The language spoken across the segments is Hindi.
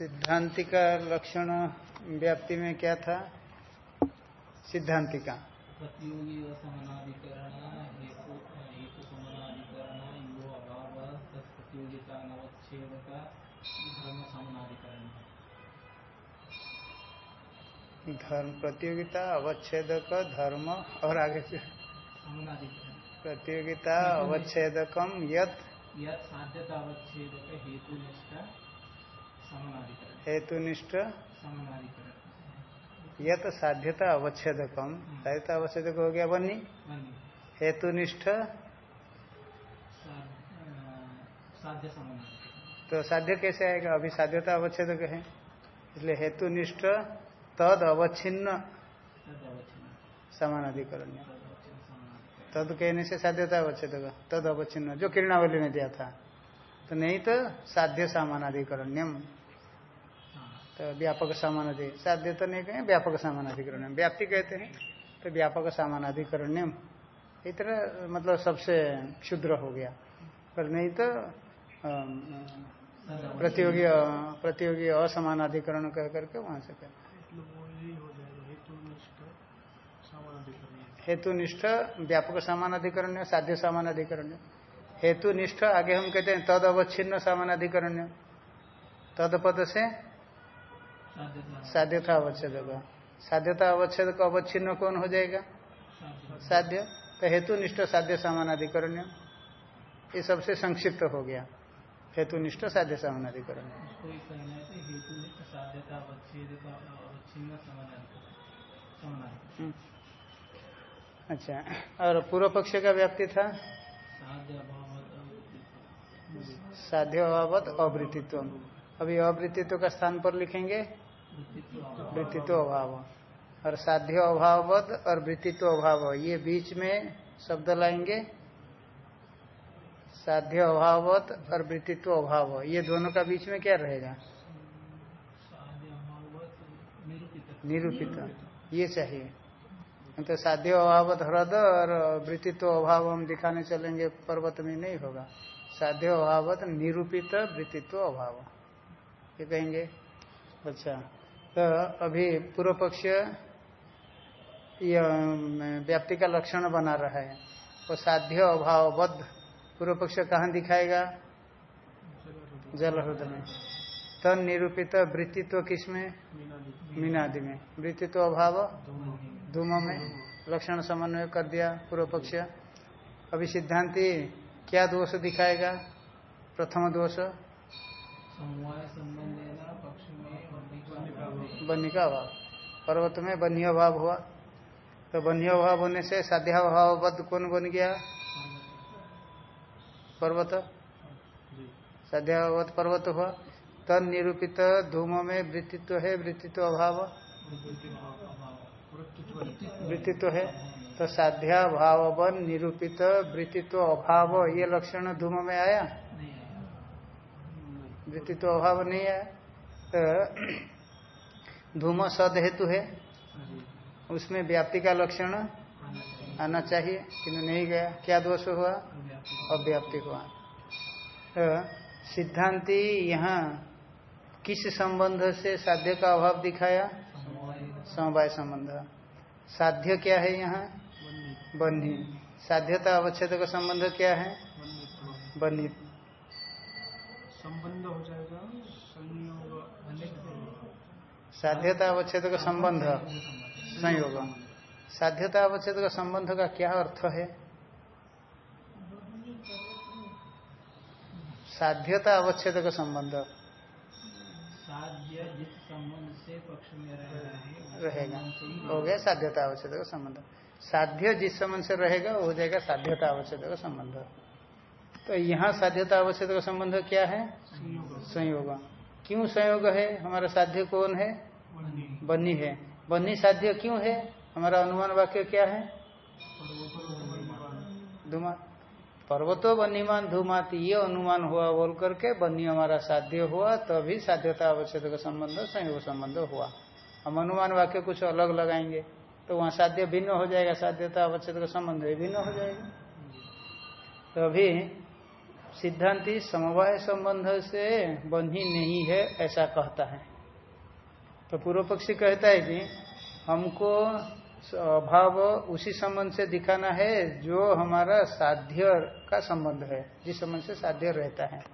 सिद्धांति का लक्षण व्याप्ति में क्या था? सिद्धांति का प्रतियोगी असमानाधिकरण हेतु हेतु समानाधिकरण यो अभाव तत्प्रतियोगिता नवच्छेद का धर्म प्रतियोगिता अवच्छेदक धर्म और आगे से। प्रतियोगिता अवच्छेदकम यत। यह साध्यता अवच्छेद हेतु निष्ठा हेतुनिष्ठ। यह तो साध्यता अवच्छेदकम। साध्यता अवच्छेदक हो गया बनी हेतुनिष्ठ। तो साध्य कैसे आएगा? अभी साध्यता अवच्छेदक है। इसलिए हेतुनिष्ठ तद अवच्छिन्न। तद अवच्छिन्न। समानाधिकरण। तद तद कहने से साध्यता अवच्छेदक। तद अवच्छिन्न। जो किरणावली में दिया था। तो नहीं तो साध्य समानाधिकरण्यम। तो व्यापक समानाधि साध्य तो नहीं कहें, व्यापक समानाधिकरण व्याप्ति कहते हैं तो व्यापक समानाधिकरण्यम इस तरह मतलब सबसे क्षुद्र हो गया। पर नहीं तो प्रतियोगी प्रतियोगी असमानाधिकरण कह करके वहाँ से मतलब हो हेतुनिष्ठ समानाधिकरण हेतुनिष्ठ व्यापक समानाधिकरण्य साध्य समानाधिकरण्य हेतुनिष्ठ आगे हम कहते हैं तद अवच्छिन्न समानाधिकरण्य तद पद से साध्यता अवच्छेद साध्यता अवच्छेद का अवच्छिन्न कौन हो जाएगा? साध्य। साध्य तो हेतुनिष्ठ साध्य समानाधिकरण्य। ये सबसे संक्षिप्त हो गया। साध्य समानाधिकरण्य। हेतु निष्ठ साध्यता अवच्छेद का अवच्छिन्न समानाधिकरण समानाधिकरण। हम्म। अच्छा। और पूर्व पक्ष का व्याप्ति था? साध्य साध्य अभावत अवृत्तित्व अभी अवृत्तित्व का स्थान पर लिखेंगे। वृत्तित्व अभाव। और साध्य अभावत और वृत्तित्व अभाव। ये बीच में शब्द लाएँगे। साध्य अभावत और वृत्तित्व अभाव। ये दोनों का बीच में क्या रहेगा? निरूपित। ये चाहिए। तो साध्य अभावत ह्रद और वृत्तित्व अभाव हम दिखाने चलेंगे, पर्वत में नहीं होगा। साध्य अभावत निरूपित वृत्तित्व अभाव। ये कहेंगे। अच्छा तो अभी पूर्व पक्ष व्याप्ति का लक्षण बना रहा है। वो साध्य अभावबद्ध पूर्व पक्ष कहाँ दिखाएगा? जल हृदय में। तन निरूपित वृत्तित्व किसमें मीनादि में। वृत्तित्व अभाव? धूम में। लक्षण समन्वय कर दिया पूर्व पक्ष। अभी सिद्धांति क्या दोष दिखाएगा? प्रथम दोष। बन्ही का अभाव पर्वत में बन्ही अभाव हुआ। तो बन्ही अभाव होने से साध्या साध्याभावबद्ध कौन बन गया? पर्वत। साध्याभावत पर्वत हुआ। तन निरूपित धूम में वृत्तित्व है वृत्तित्व अभाव। वृत्तित्व है। तो साध्या भावन निरूपित वृत्तित्व अभाव ये लक्षण धूम में आया? वृत्तित्व अभाव नहीं है तो धूम सद हेतु है। उसमें व्याप्ति का लक्षण आना चाहिए किंतु नहीं गया। क्या दोष हुआ? अव्याप्ति हुआ तो सिद्धांति यहाँ किस संबंध से साध्य का अभाव दिखाया? समवाय संबंध। साध्य क्या है यहाँ? बन्ही साध्यता अवच्छेद का संबंध क्या है? बन्ही संबंध हो जाएगा संयोग साध्यता अवच्छेद का संबंध। संयोग। साध्यता अवच्छेद का संबंध का क्या अर्थ है? साध्यता अवच्छेद का संबंध। साध्य जिस संबंध से पक्ष में रह रहेगा। हो गया साध्यता आवश्यक का संबंध। साध्य जिस संबंध से रहेगा वो हो जाएगा साध्यता आवश्यक का संबंध। तो यहाँ साध्यता आवश्यक का संबंध क्या है? संयोग। क्यों संयोग है? हमारा साध्य कौन है? बन्नी है। बन्नी साध्य क्यों है? हमारा अनुमान वाक्य क्या है? धुमा पर्वतो बन्नीमान धूमाती, ये अनुमान हुआ बोल करके बन्नी हमारा साध्य हुआ, तभी तो साध्यता आवश्यक का संबंध, संयोग संबंध हुआ। हम अनुमान वाक्य कुछ अलग लगाएँगे तो वहाँ साध्य भिन्न हो जाएगा, साध्यता आवश्यक का संबंध भिन्न हो जाएगा। तो अभी सिद्धांति समवाय संबंध से बंधी नहीं है ऐसा कहता है। तो पूर्व पक्षी कहता है कि हमको अभाव उसी संबंध से दिखाना है जो हमारा साध्य का संबंध है जिस संबंध से साध्य रहता है।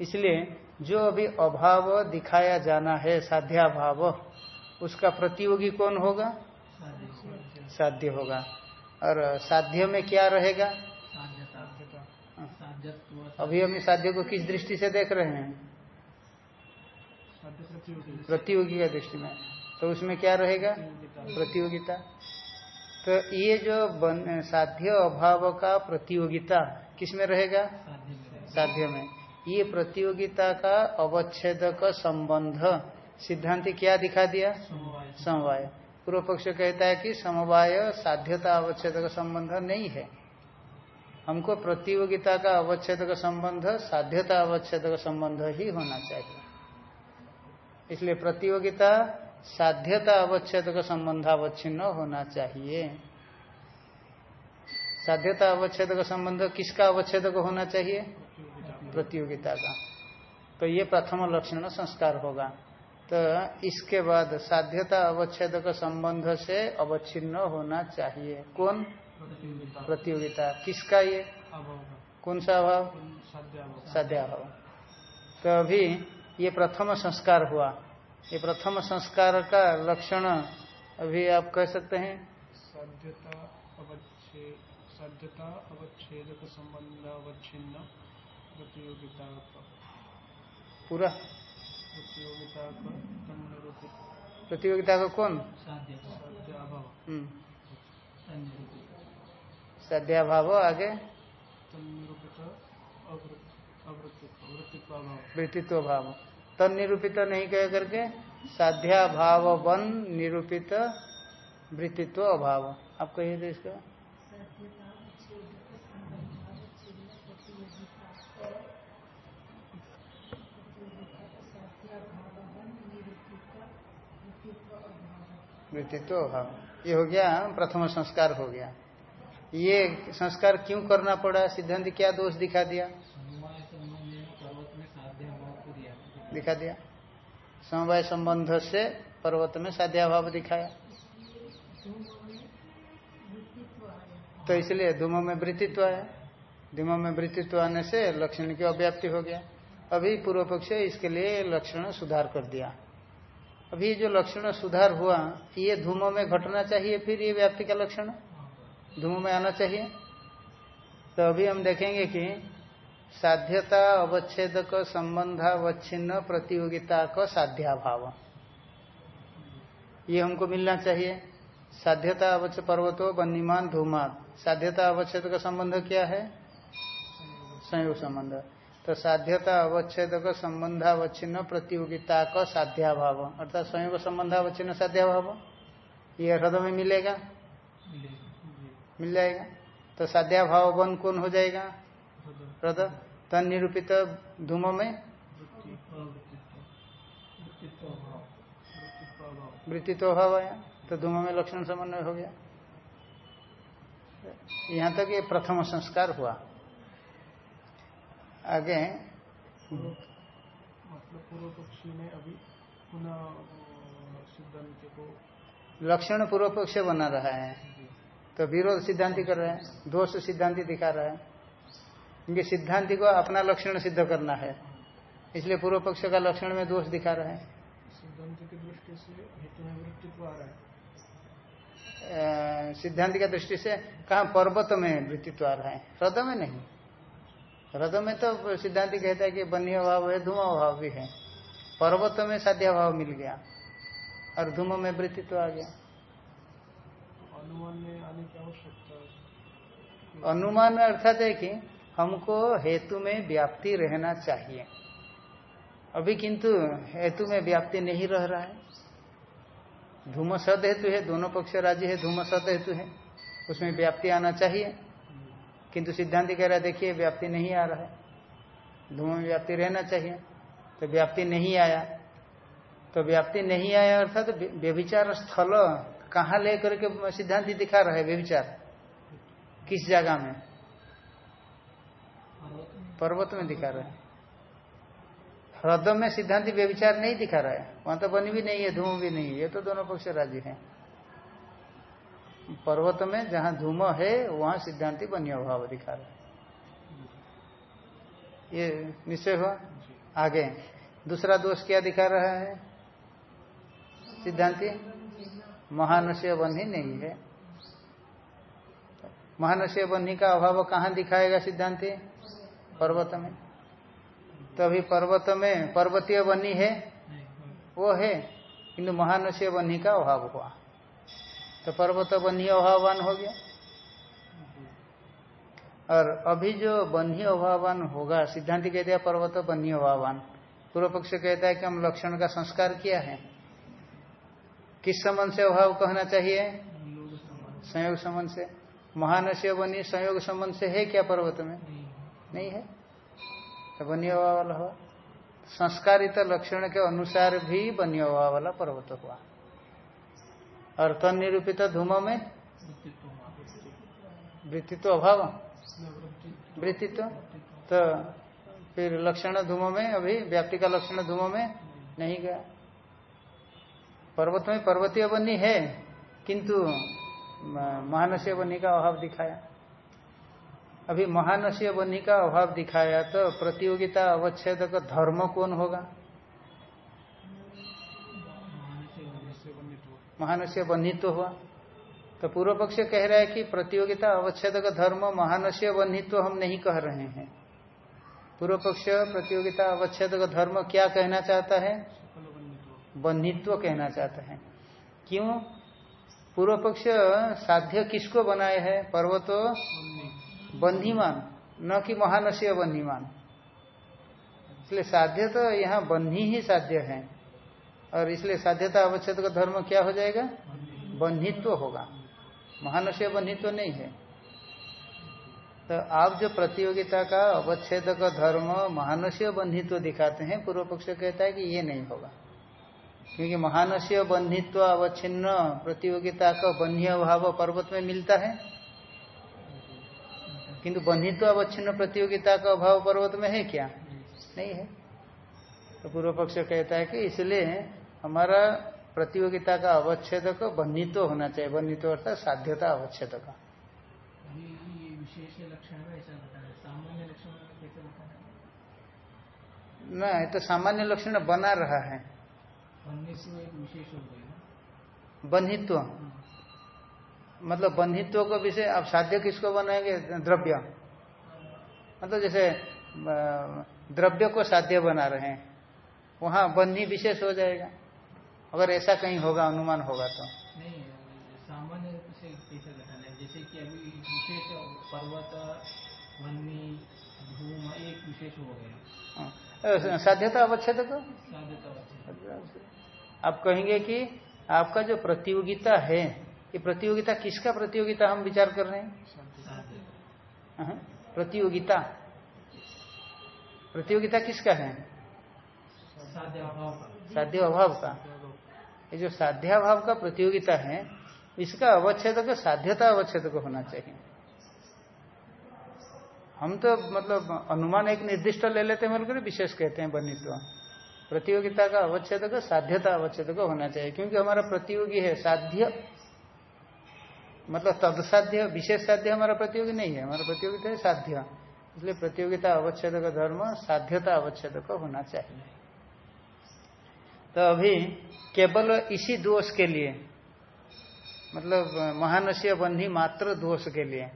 इसलिए जो अभी अभाव दिखाया जाना है साध्याभाव उसका प्रतियोगी कौन होगा? साध्य। होगा। और साध्य में क्या रहेगा? अभी हम इस साध्य को किस दृष्टि से देख रहे हैं? प्रतियोगी का दृष्टि में। तो उसमें क्या रहेगा? प्रतियोगिता। तो ये जो साध्य अभाव का प्रतियोगिता किसमें रहेगा? साध्य में। ये प्रतियोगिता का अवच्छेद का संबंध। सिद्धांत क्या दिखा दिया? समवाय। पूर्व पक्ष कहता है कि समवाय साध्यता अवच्छेद का संबंध नहीं है। हमको प्रतियोगिता का अवच्छेद का संबंध, साध्यता अवच्छेद का संबंध ही होना चाहिए। इसलिए प्रतियोगिता, साध्यता अवच्छेद का संबंध अवच्छिन्न होना चाहिए। साध्यता अवच्छेद का संबंध किसका अवच्छेद होना चाहिए? प्रतियोगिता का। तो ये प्रथम लक्षण संस्कार होगा। तो इसके बाद साध्यता अवच्छेद का संबंध से अवच्छिन्न होना चाहिए। कौन? प्रतियोगिता। किसका ये? कौन सा अभाव? साध्याभाव। तो अभी ये प्रथम संस्कार हुआ। ये प्रथम संस्कार का लक्षण अभी आप कह सकते हैं। साध्यता संबंध अवच्छिन्न प्रतियोगिता पूरा। प्रतियोगिता प्रतियोगिता का कौन? साध्याभाव सद्याभाव आगे। वृत्तित्व भाव तन निरूपित नहीं कह करके साध्या भाव वन निरूपित वृत्तित्व अभाव आप कहिए थे इसका। वृत्तित्व अभाव ये हो गया प्रथम संस्कार हो गया। ये संस्कार क्यों करना पड़ा? सिद्धांत क्या दोष दिखा दिया? दिखा दिया। समवाय संबंध से पर्वत में साध्याभाव दिखाया। तो इसलिए धूमो में वृत्तित्व आया धूमो में वृत्तित्व आने से लक्षण की अव्याप्ति हो गया। अभी पूर्व पक्ष इसके लिए लक्षण सुधार कर दिया। अभी जो लक्षण सुधार हुआ, ये धूमो में घटना चाहिए, फिर ये व्याप्ति का लक्षण? धूमो में आना चाहिए। तो अभी हम देखेंगे कि साध्यता अवच्छेद संबंधावच्छिन्न प्रतियोगिता का साध्याभाव। ये हमको मिलना चाहिए। साध्यता अवच्छेद पर्वतो बन्नीमान धूमात। साध्यता अवच्छेद का संबंध क्या है? संयोग संबंध। तो साध्यता अवच्छेद का संबंधावच्छिन्न प्रतियोगिता का साध्याभाव। अर्थात संयोग संबंधावच्छिन्न साध्याभाव। ये हृदय में मिलेगा। मिल जाएगा। तो साध्याभाव बन कौन हो जाएगा? रद तन निरूपित धूम में वृत्तित्व अभाव आया तो धूम में लक्षण समन्वय हो गया। यहाँ तक ये प्रथम संस्कार हुआ। आगे। मतलब पूर्व पक्षी ने अभी पुनः सिद्धांत को लक्षण पूर्व पक्ष बना रहा है। तो विरोध सिद्धांति कर रहे हैं दोष सिद्धांति दिखा रहा है। क्योंकि सिद्धांति को अपना लक्षण सिद्ध करना है। इसलिए पूर्व पक्ष का लक्षण में दोष दिखा रहे हैं। सिद्धांत की दृष्टि से है। कहा पर्वत में वृत्तित्व आ रहा है? हृदय में नहीं। हृदय में तो सिद्धांत कहता है कि बन्य अभाव है धुआँ अभाव भी है। पर्वत में साध्या भाव मिल गया और धूम में वृत्तित्व आ गया। अनुमान में अर्थात है कि हमको हेतु में व्याप्ति रहना चाहिए। अभी किंतु हेतु में व्याप्ति नहीं रह रहा है। धूम सद हेतु है, दोनों पक्ष राज्य है धूम सद हेतु है। उसमें व्याप्ति आना चाहिए। किंतु सिद्धांत कह रहा है, देखिए, व्याप्ति नहीं आ रहा है। धूम में व्याप्ति रहना चाहिए। तो व्याप्ति नहीं आया। तो व्याप्ति नहीं आया अर्थात तो व्यभिचार स्थल कहाँ लेकर के सिद्धांत दिखा रहे है व्यभिचार? किस जगह में? पर्वत में दिखा रहे है। ह्रद में सिद्धांत व्यविचार नहीं दिखा रहा है। वहाँ तो बनी भी नहीं है धूम भी नहीं है। ये तो दोनों पक्ष राज्य है। पर्वत में जहाँ धूम है वहाँ सिद्धांति बन्य भाव दिखा रहा है। ये निश्चय हुआ? आगे। दूसरा दोष क्या दिखा रहा है? सिद्धांति? महानस्य बन्ही नहीं है। महानस्य बन्ही का अभाव कहाँ दिखाएगा सिद्धांति? पर्वत में तो अभी पर्वत में पर्वतीय बनी है। वो है। किंतु महानस्य बन्ही का अभाव हुआ। तो पर्वत बन्ही अभावान हो गया। और अभी जो बन्ही अभावान होगा, सिद्धांत कहते हैं पर्वत बन्ही अभावान। पूर्व पक्ष कहता है कि हम लक्षण का संस्कार किया है। किस संबंध से अभाव कहना चाहिए? संयोग संबंध से। महानस्य बनी संयोग संबंध से है क्या पर्वत में? नहीं है। तो बनी अभाव वाला हुआ। संस्कारित लक्षण के अनुसार भी बनी अभाव वाला पर्वत हुआ। और तन निरूपित धूम में? वृत्तित्व अभाव। वृत्तित्व तो फिर लक्षण धूम में अभी व्याप्ति का लक्षण धूम में? नहीं गया। पर्वत में पर्वतीय बनी है, किंतु महानस्य बनी का अभाव दिखाया। अभी महानसीय बनी का अभाव दिखाया तो प्रतियोगिता अवच्छेद का धर्म कौन होगा? महानस्य बन्हित्व हुआ। तो पूर्व पक्ष कह रहा है कि प्रतियोगिता अवच्छेद का धर्म महानस्य बन्हित्व हम नहीं कह रहे हैं। पूर्व पक्ष, प्रतियोगिता अवच्छेद का धर्म क्या कहना चाहता है? बन्हित्व कहना चाहता है। क्यों? पूर्व पक्ष साध्य किसको बनाए है? पर्वतो बन्हीमान न कि महानस्य बन्हीमान इसलिए साध्य तो यहाँ बन्ही ही साध्य है। और इसलिए साध्यता अवच्छेद का धर्म क्या हो जाएगा? बन्हित्व होगा। महानस्य बन्हित्व नहीं है। तो आप जो प्रतियोगिता का अवच्छेद का धर्म महानस्य बंधित्व दिखाते हैं, पूर्व पक्ष कहता है कि ये नहीं होगा। क्योंकि महानस्य बंधित्व अवच्छिन्न प्रतियोगिता का बन्ही भाव पर्वत में मिलता है। किंतु बंधित्व अवच्छिन्न प्रतियोगिता का अभाव पर्वत में है क्या? नहीं है। तो पूर्व पक्ष कहता है कि इसलिए हमारा प्रतियोगिता का अवच्छेद का बन्हित्व होना चाहिए। बंधित्व अर्थात साध्यता अवच्छेद का न तो सामान्य लक्षण बना रहा है। विशेष हो मतलब बंधित्व को विषय आप साध्य किसको बनाएँगे? द्रव्य। मतलब जैसे द्रव्य को साध्य बना रहे हैं वहाँ बंधी विशेष हो जाएगा। अगर ऐसा कहीं होगा अनुमान होगा तो। नहीं सामान्य है? जैसे कि अभी विशेष पर्वत वन्नी धूम एक विशेष हो गया। साध्यता अवच्छेद को? साध्यता आप कहेंगे कि आपका जो प्रतियोगिता है ये प्रतियोगिता किसका प्रतियोगिता हम विचार कर रहे हैं? प्रतियोगिता। प्रतियोगिता किसका है? साध्य अभाव का। ये जो साध्याभाव का प्रतियोगिता है इसका अवच्छेद का साध्यता अवच्छेद को होना चाहिए। हम तो मतलब अनुमान एक निर्दिष्ट ले लेते हैं बोलकर विशेष कहते हैं बनित्व प्रतियोगिता का अवच्छेद का साध्यता अवच्छेद को होना चाहिए, क्योंकि हमारा प्रतियोगी है, साध्य मतलब तदसाध्य, विशेष साध्य हमारा प्रतियोगी नहीं है, हमारा प्रतियोगिता है साध्य, इसलिए प्रतियोगिता अवच्छेद का धर्म, साध्यता अवच्छेद को होना चाहिए। तो अभी केवल इसी दोष के लिए मतलब महानस्य बंधी मात्र दोष के लिए,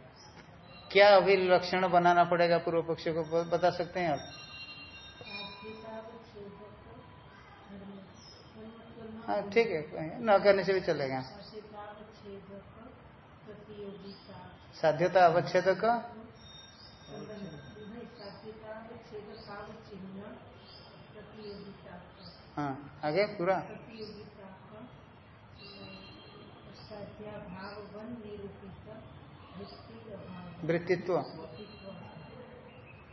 क्या अभी लक्षण बनाना पड़ेगा पूर्व पक्ष को, बता सकते हैं आप? हाँ ठीक है न करने से भी चलेगा। साध्यता अवच्छेद का हाँ आगे पूरा। वृत्तित्व।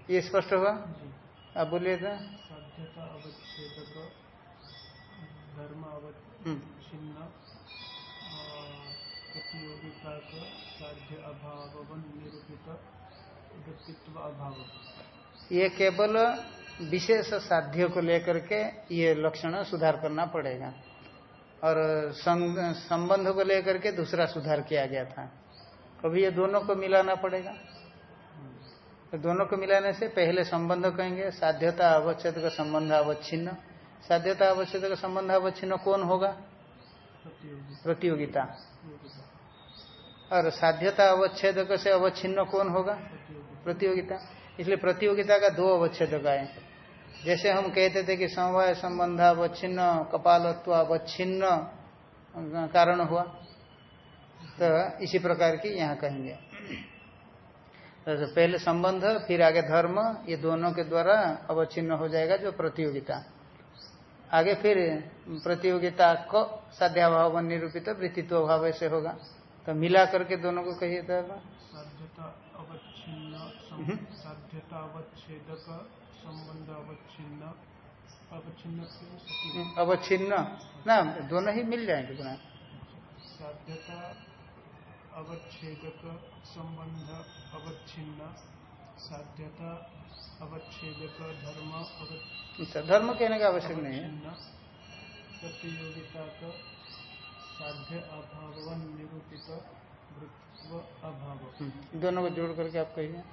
ये स्पष्ट हुआ? आप बोलिए तो ये केवल विशेष साध्य को लेकर के ये लक्षण सुधार करना पड़ेगा। और संबंध को लेकर के दूसरा सुधार किया गया था। कभी ये दोनों को मिलाना पड़ेगा? तो दोनों को मिलाने से पहले संबंध कहेंगे साध्यता अवच्छेद का संबंध अवच्छिन्न। साध्यता अवच्छेद का संबंध अवच्छिन्न कौन होगा? प्रतियोगिता। और साध्यता अवच्छेद से अवच्छिन्न कौन होगा? प्रतियोगिता। इसलिए प्रतियोगिता का दो अवच्छेद है जैसे हम कहते थे कि समवाय संबंध अवच्छिन्न, कपालत्व अवच्छिन्न कारण हुआ। तो इसी प्रकार की यहाँ कहेंगे। तो पहले संबंध, फिर आगे धर्म, ये दोनों के द्वारा अवच्छिन्न हो जाएगा जो प्रतियोगिता। आगे फिर प्रतियोगिता को साध्याभाव निरूपित वृत्तित्व अभाव ऐसे होगा। तो मिला करके दोनों को कहिए तो साध्यता अवच्छिन्न हम्म। संबंध अवच्छिन्न। अवच्छिन्न अवच्छिन्न। ना दोनों ही मिल जाएँगे पुनः साध्यता अवच्छेदक संबंध अवच्छिन्न। साध्यता धर्म अच्छा धर्म कहने का आवश्यक नहीं है। प्रतियोगिता का साध्य अभाव निरूपित अभाव। हम्म, दोनों को जोड़ करके आप कहिए।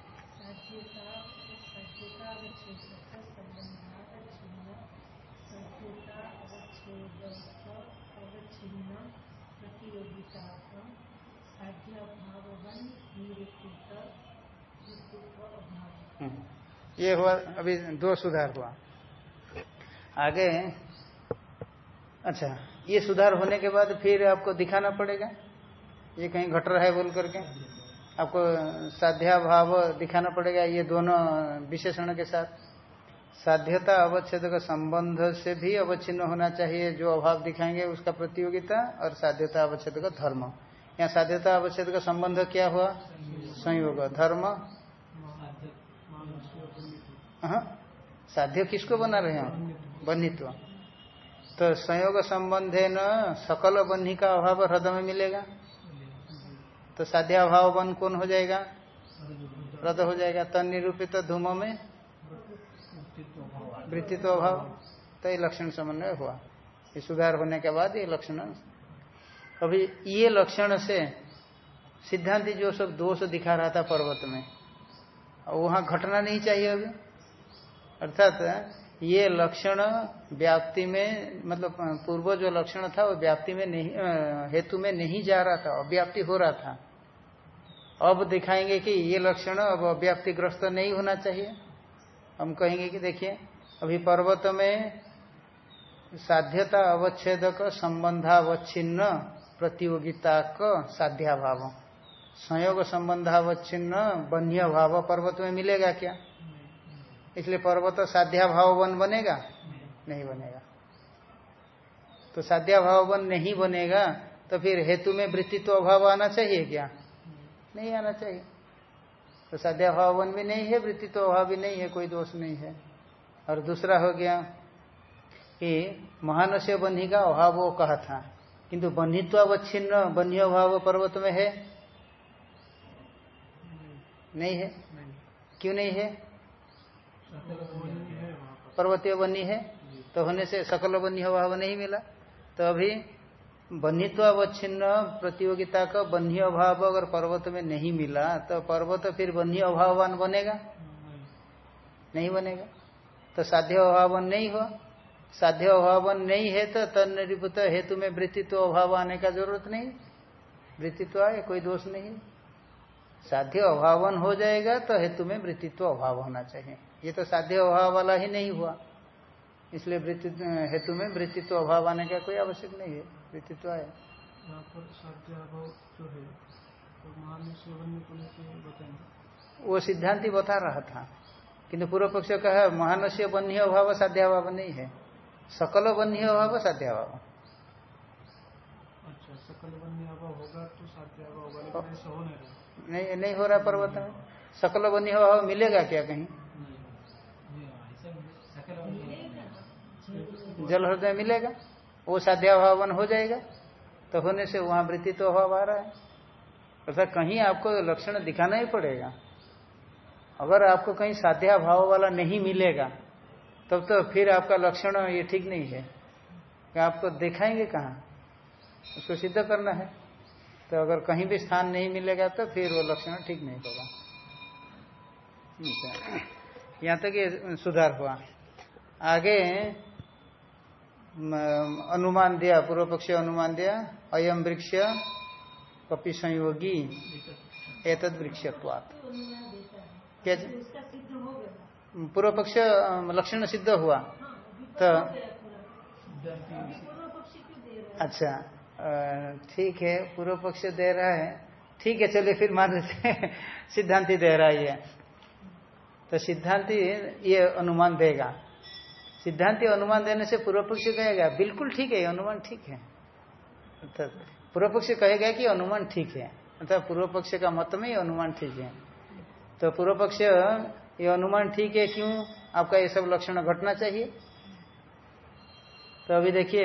ये हुआ, अभी दो सुधार हुआ। आगे अच्छा ये सुधार होने के बाद फिर आपको दिखाना पड़ेगा। ये कहीं घट रहा है बोल करके। आपको साध्या भाव दिखाना पड़ेगा ये दोनों विशेषण के साथ। साध्यता अवच्छेद का संबंध से भी अवच्छिन्न होना चाहिए, जो अभाव दिखाएँगे उसका प्रतियोगिता और साध्यता अवच्छेद का धर्म। यहाँ साध्यता अवच्छेद का संबंध क्या हुआ? संयोग। धर्म साध्य किसको बना रहे हैं? बन्हीत्व। तो संयोग संबंध है न सकल बन्ही का अभाव हृदय में मिलेगा। तो साध्याभाव बन कौन हो जाएगा? रद हो जाएगा। तन निरूपित धूम में वृत्तित्व अभाव। तो ये लक्षण समन्वय हुआ। ये सुधार होने के बाद ये लक्षण। अभी ये लक्षण से सिद्धांति जो सब दोष दिखा रहा था पर्वत में वहाँ घटना नहीं चाहिए अभी। अर्थात ये लक्षण व्याप्ति में मतलब पूर्व जो लक्षण था, वो व्याप्ति में नहीं हेतु में नहीं जा रहा था, अव्याप्ति हो रहा था। अब दिखाएँगे कि ये लक्षण अब अव्याप्तिग्रस्त नहीं होना चाहिए। हम कहेंगे कि देखिए, अभी पर्वत में साध्यता अवच्छेदक संबंधावच्छिन्न प्रतियोगिता का साध्याभाव। संयोग संबंधावच्छिन्न बन्य भाव पर्वत में मिलेगा क्या? इसलिए पर्वत साध्या भावन बनेगा? नहीं बनेगा। तो साध्या भावन नहीं बनेगा तो फिर हेतु में वृत्ति तो अभाव आना चाहिए क्या? नहीं आना चाहिए। तो साध्या भावन भी नहीं है वृत्ति तो अभाव भी नहीं है, कोई दोष नहीं है। और दूसरा हो गया कि महानस्य बन्ही का अभाव वो कहा था। किंतु बन्हीत्वावच्छिन्न बन्ही अभाव पर्वत में है? नहीं है। क्यों नहीं है? पर्वतीय बनी है तो होने से सकल बनी अभाव नहीं मिला। तो अभी बन्हीत्वावच्छिन्न प्रतियोगिता का बन्ही अभाव अगर पर्वत में नहीं मिला तो पर्वत फिर बन्ही अभावान बनेगा? नहीं बनेगा। तो साध्य अभावन नहीं हो साध्य अभावन नहीं है तो तनिभूत हेतु में वृत्तित्व अभाव आने का ज़रूरत नहीं। वृत्तित्व आए, कोई दोष नहीं। साध्य अभावन हो जाएगा तो हेतु में वृत्तित्व अभाव होना चाहिए। ये तो साध्य अभाव वाला ही नहीं हुआ। इसलिए वृत्तित्व हेतु में वृत्तित्व अभाव आने का कोई आवश्यक नहीं है। वृत्तित्व आए वो सिद्धांति बता रहा था किंतु पूर्व पक्ष कहा महानस्य बन्ही अभाव साध्याभाव नहीं है। सकल बन्ही अभाव साध्याभाव अच्छा सकल अभाव होगा तो साध्याभाव नहीं नहीं हो रहा पर्वत में। सकल बन्ही अभाव मिलेगा क्या कहीं? जल हृदय मिलेगा, वो साध्याभावन हो जाएगा तो होने से वहाँ वृत्ति तो अभाव आ रहा है। अर्थात कहीं आपको लक्षण दिखाना ही पड़ेगा। अगर आपको कहीं साध्या भाव वाला नहीं मिलेगा, तब तो फिर आपका लक्षण ये ठीक नहीं है। कि आपको दिखाएँगे कहाँ? उसको सिद्ध करना है। तो अगर कहीं भी स्थान नहीं मिलेगा तो फिर वो लक्षण ठीक नहीं होगा। यहाँ तक तो ये सुधार हुआ। आगे अनुमान दिया, पूर्व पक्ष अनुमान दिया अयम वृक्ष, कपि संयोगी, एतद वृक्षत्वात्। क्या पूर्व पक्ष लक्षण सिद्ध हुआ। तो अच्छा ठीक है, पूर्व पक्ष दे रहा है। ठीक है, चलिए फिर मान लेते सिद्धांति दे रहा है तो सिद्धांति ये अनुमान देगा। सिद्धांति अनुमान देने से पूर्व पक्ष कहेगा बिल्कुल ठीक है अनुमान ठीक है। तो पूर्व पक्ष कहेगा कि अनुमान ठीक है। अर्थात पूर्व पक्ष का मत में अनुमान ठीक है। तो पूर्व पक्ष ये अनुमान ठीक है क्यों? आपका ये सब लक्षण घटना चाहिए। तो अभी देखिए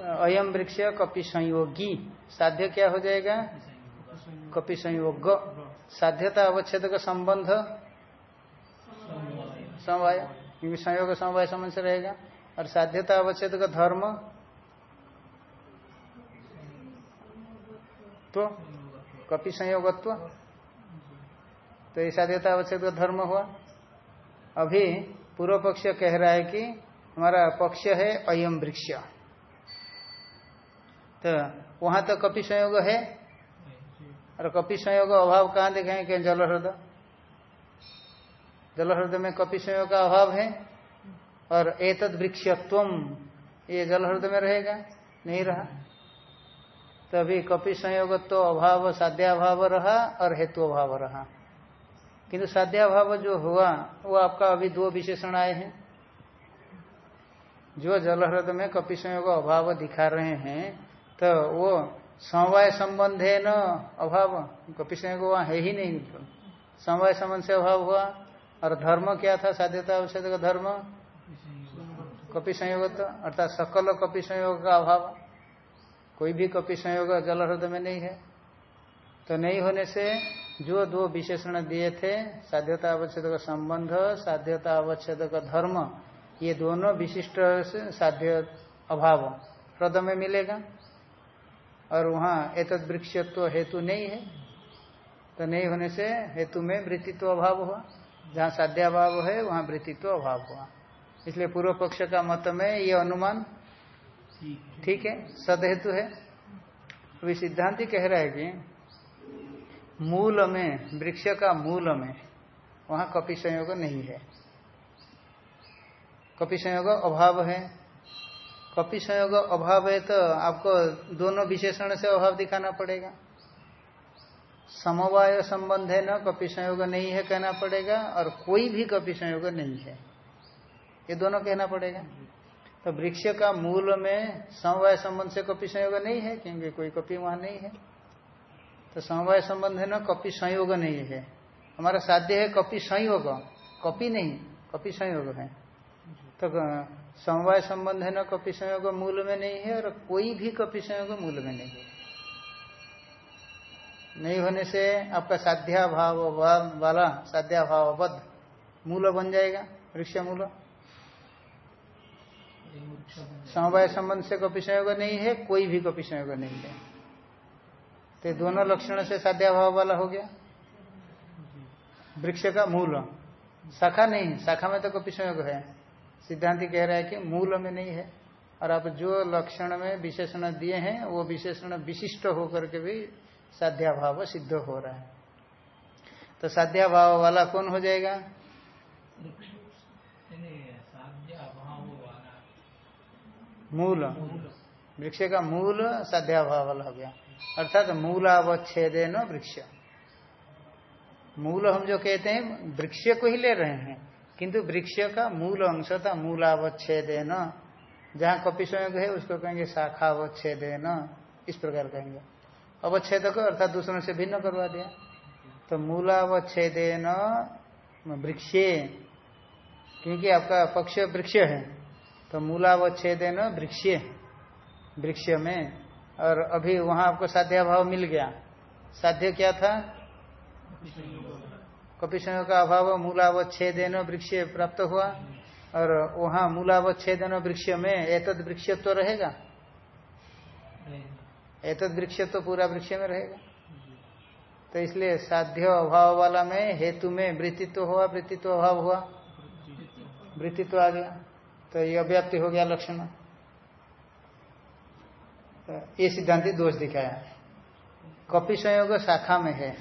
अयम वृक्ष कपि संयोगी साध्य क्या हो जाएगा? कपि संयोग साध्यता अवच्छेद का संबंध समवाय। क्योंकि संयोग समवाय समझ रहेगा। और साध्यता अवच्छेद का धर्म तो कपि संयोगत्व। तो ये साध्यता अवच्छेद का धर्म हुआ। अभी पूर्व पक्ष कह रहा है कि हमारा पक्ष है अयम वृक्ष। तो वहाँ तो कपि संयोग है। और कपि संयोग अभाव कहाँ देखेंगे? जल हृदय। जल हृदय में कपि संयोग का अभाव है और एतद वृक्षत्व, ये जल हृदय में रहेगा, नहीं रहा। तो अभी कपि संयोग तो अभाव, साध्याभाव रहा और हेतु अभाव रहा। किंतु साध्याभाव जो हुआ, वो आपका अभी दो विशेषण आए हैं। जो जल हृदय में कपि संयोग अभाव दिखा रहे हैं तो वो समवाय संबंध है न अभाव, कपि संयोग वहाँ है ही नहीं। समवाय संबंध से अभाव हुआ और धर्म क्या था साध्यता औषध का धर्म? कपि संयोग अर्थात सकल कपि संयोग का अभाव। कोई भी कपि संयोग जल हृदय में नहीं है। तो नहीं होने से जो दो विशेषण दिए थे, साध्यता अवच्छेद का संबंध, साध्यता अवच्छेद का धर्म, ये दोनों विशिष्ट साध्य अभाव हृदय में मिलेगा। और वहाँ एतद वृक्षत्व हेतु नहीं है। तो नहीं होने से हेतु में वृत्तित्व अभाव हुआ। जहाँ साध्याभाव है, वहाँ वृत्तित्व अभाव हुआ। इसलिए पूर्व पक्ष का मत में ये अनुमान ठीक है सद हेतु है अभी सिद्धांति कह रहा है कि मूल में, वृक्ष का मूल में, वहाँ कपि संयोग नहीं है। कपि संयोग अभाव है। कपि संयोग अभाव है तो आपको दोनों विशेषण से अभाव दिखाना पड़ेगा। समवाय संबंध है, न कपि संयोग नहीं है कहना पड़ेगा, और कोई भी कपि संयोग नहीं है। ये दोनों कहना पड़ेगा। तो वृक्ष का मूल में समवाय संबंध से कपि संयोग नहीं है, क्योंकि कोई कपि वहाँ नहीं है। तो समवाय संबंध है, न कपि संयोग नहीं है। हमारा साध्य है कपि संयोग, कपि नहीं, कपि संयोग है। तो समवाय संबंध है, न कपि संयोग मूल में नहीं है, और कोई भी कपि संयोग मूल में नहीं है। नहीं होने से आपका साध्या भाव वाला साध्या मूल बन जाएगा, वृक्ष मूल। समवाय संबंध से कपि संयोग नहीं है, कोई भी कपि संयोग नहीं है। तो दोनों लक्षणों से साध्या भाव वाला हो गया। वृक्ष का मूल। शाखा नहीं, शाखा में तो कपि संयोग है सिद्धांति कह रहा है कि मूल में नहीं है। और आप जो लक्षण में विशेषण दिए हैं, वो विशेषण विशिष्ट होकर के भी साध्याभाव सिद्ध हो रहा है। तो साध्याभाव वाला कौन हो जाएगा? मूल। वृक्ष का मूल साध्याभाव वाला हो गया। अर्थात मूलावच्छेद न वृक्ष। मूल हम जो कहते हैं, वृक्ष को ही ले रहे हैं। किंतु वृक्ष का मूल अंश था मूलावच्छेद न जहाँ कपि संयोग है, उसको कहेंगे शाखावच्छेद न इस प्रकार कहेंगे। अवच्छेद को अर्थात दूसरों से भिन्न करवा दिया। तो मूलावच्छेद न वृक्षे, क्योंकि आपका पक्ष वृक्ष है तो मूलावच्छेद न वृक्षे, वृक्ष में, और अभी वहाँ आपको साध्या भाव मिल गया। साध्य क्या था? कपि संयोग का अभाव, मूलावच्छेदेन वृक्ष प्राप्त हुआ, और वहाँ मूलावच्छेदन वृक्ष में एतद तो रहेगा। एतद वृक्ष तो पूरा वृक्ष में रहेगा। तो इसलिए साध्य अभाव वाला में हेतु में वृत्तित्व हुआ, वृत्तित्व अभाव हुआ। वृत्तित्व आ गया। तो ये अव्याप्ति हो गया लक्षण। तो ये सिद्धांति दोष दिखाया। कपि संयोग शाखा में है।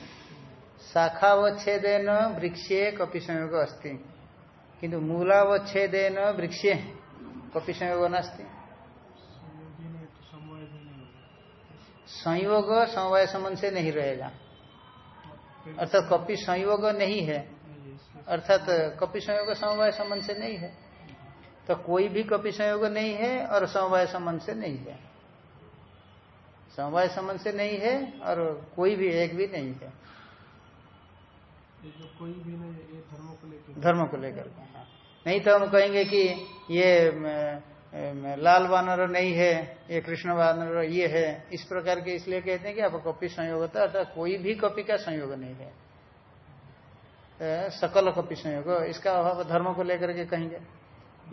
शाखा वच्छेदेन वृक्षे कपि संयोग अस्ति। किंतु मूलावच्छेदेन वृक्षे कपि संयोग नास्ती। संयोग समवाय संबंध से नहीं रहेगा। अर्थात कपि संयोग नहीं है। अर्थात कपि संयोग समवाय संबंध से नहीं है। तो कोई भी कपि संयोग नहीं है और समवाय संबंध से नहीं है। समवाय संबंध से नहीं है और कोई भी एक भी नहीं है। कोई भी नहीं धर्मों को लेकर। धर्म को लेकर हाँ। नहीं तो हम कहेंगे कि ये लाल वानर नहीं है ये कृष्ण वानर ये है इस प्रकार के इसलिए कहते हैं कि आप कपि संयोग होता है अर्थात कोई भी कपि का संयोग नहीं है। सकल कपि संयोग इसका अभाव धर्म को लेकर के कहेंगे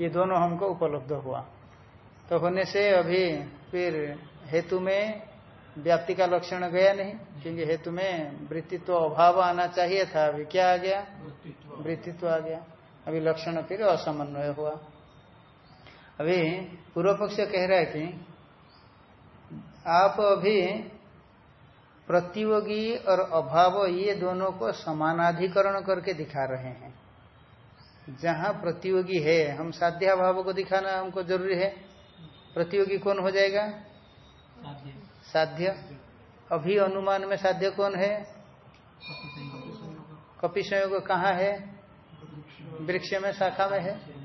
ये दोनों हमको उपलब्ध हुआ। तो होने से अभी फिर हेतु में व्याप्ति का लक्षण गया नहीं क्योंकि हेतु में वृत्तित्व अभाव आना चाहिए था अभी क्या आ गया? वृत्तित्व आ गया। अभी लक्षण फिर असमन्वय हुआ। अभी पूर्व पक्ष कह रहा है कि आप अभी प्रतियोगी और अभाव ये दोनों को समानाधिकरण करके दिखा रहे हैं। जहाँ प्रतियोगी है हम साध्या भाव को दिखाना हमको ज़रूरी है। प्रतियोगी कौन हो जाएगा? साध्य। अभी अनुमान में साध्य कौन है? कपि संयोग कहाँ है? वृक्ष में शाखा में है।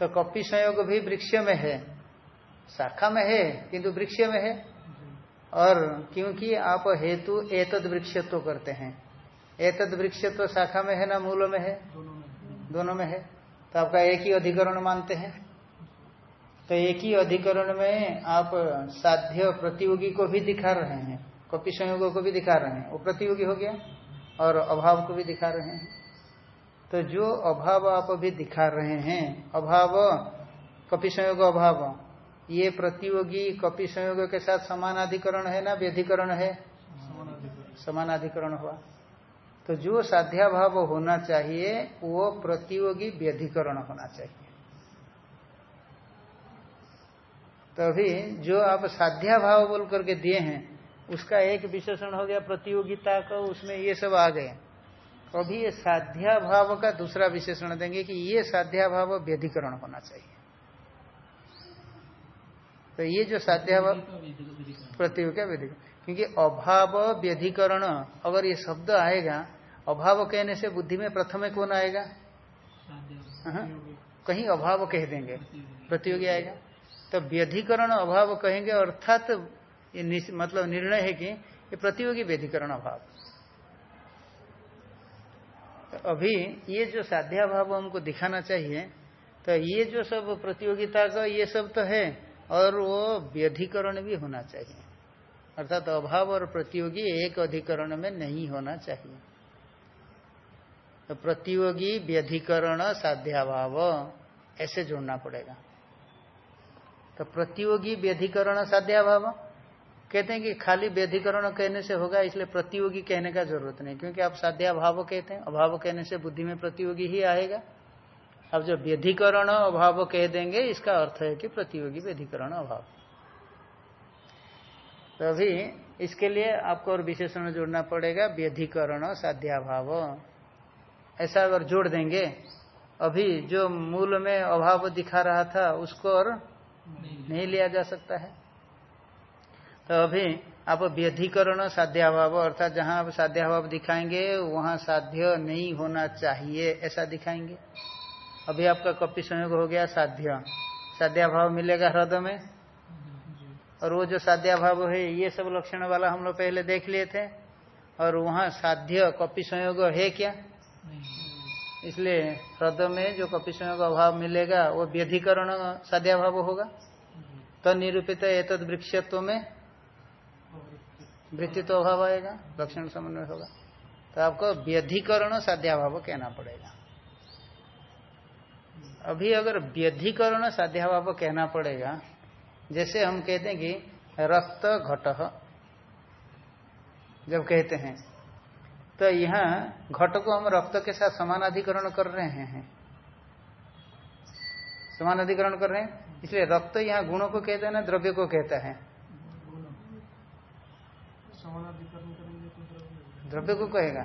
तो कपि संयोग भी वृक्ष में है। शाखा में है किंतु वृक्ष में है। और क्योंकि आप हेतु एतद वृक्षत्व करते हैं। एतद वृक्षत्व शाखा में है ना मूल में है? दोनों में है। तो आपका एक ही अधिकरण मानते हैं। तो एक ही अधिकरण में आप साध्य प्रतियोगी को भी दिखा रहे हैं। कपि संयोगों को भी दिखा रहे हैं। वो प्रतियोगी हो गया और अभाव को भी दिखा रहे हैं। तो जो अभाव आप अभी दिखा रहे हैं, अभाव, कपि संयोग अभाव, ये प्रतियोगी कपि संयोग के साथ समानाधिकरण है ना, व्यधिकरण है? समानाधिकरण हुआ। तो जो साध्याभाव होना चाहिए, वो प्रतियोगी व्यधिकरण होना चाहिए। तो अभी जो आप साध्याभाव बोल करके दिए हैं, उसका एक विशेषण हो गया प्रतियोगिता का, उसमें ये सब आ गए। अभी ये साध्या भाव का दूसरा विशेषण देंगे कि ये साध्या भाव व्यधिकरण होना चाहिए। तो ये जो साध्या भाव प्रतियोगी का व्यधिकरण क्योंकि अभाव व्यधिकरण अगर ये शब्द आएगा अभाव कहने से बुद्धि में प्रथम कौन आएगा? हाँ, कहीं अभाव कह देंगे। प्रतियोगी। आएगा। तो व्यधिकरण अभाव कहेंगे अर्थात ये मतलब निर्णय है कि ये प्रतियोगी व्यधिकरण अभाव। तो अभी ये जो साध्या भाव हमको दिखाना चाहिए तो ये जो सब प्रतियोगिता का ये सब तो है, और वो व्यधिकरण भी होना चाहिए। अर्थात तो अभाव और प्रतियोगी एक अधिकरण में नहीं होना चाहिए। तो प्रतियोगी, व्यधिकरण, साध्याभाव, ऐसे जोड़ना पड़ेगा। तो प्रतियोगी, व्यधिकरण, साध्याभाव? कहते हैं कि खाली व्यधिकरण कहने से होगा, इसलिए प्रतियोगी कहने का ज़रूरत नहीं, क्योंकि आप साध्य अभाव कहते हैं। अभाव कहने से बुद्धि में प्रतियोगी ही आएगा। अब जो व्यधिकरण अभाव कह देंगे, इसका अर्थ है कि प्रतियोगी व्यधिकरण अभाव। तो अभी इसके लिए आपको और विशेषण जोड़ना पड़ेगा, व्यधिकरण साध्याभाव। ऐसा अगर जोड़ देंगे, अभी जो मूल में अभाव दिखा रहा था, उसको और नहीं लिया जा सकता है। तो अभी आप व्यधिकरण साध्याभाव, अर्थात जहाँ आप साध्याभाव दिखाएँगे, वहाँ साध्य नहीं होना चाहिए, ऐसा दिखाएँगे। अभी आपका कपि संयोग हो गया साध्य। साध्याभाव मिलेगा हृदय में? और वो जो साध्याभाव है, ये सब लक्षण वाला हम लोग पहले देख लिए थे। और वहाँ साध्य कपि संयोग है क्या? इसलिए हृदय में जो कपि संयोग अभाव मिलेगा, वो व्यधिकरण साध्याभाव होगा। तो निरूपित एतद वृक्षत्व में। वृत्ति तो अभाव आएगा, लक्षण समन्वय होगा। तो आपको व्यधिकरण साध्याभाव कहना पड़ेगा। अभी अगर व्यधिकरण साध्याभाव कहना पड़ेगा, जैसे हम कहते हैं कि रक्त घट। जब कहते हैं तो यहाँ घट को हम रक्त के साथ समानाधिकरण कर रहे हैं। समानाधिकरण कर रहे हैं, इसलिए रक्त यहाँ गुणों को कहते हैं ना, द्रव्य को कहता है। द्रव्य को कहेगा।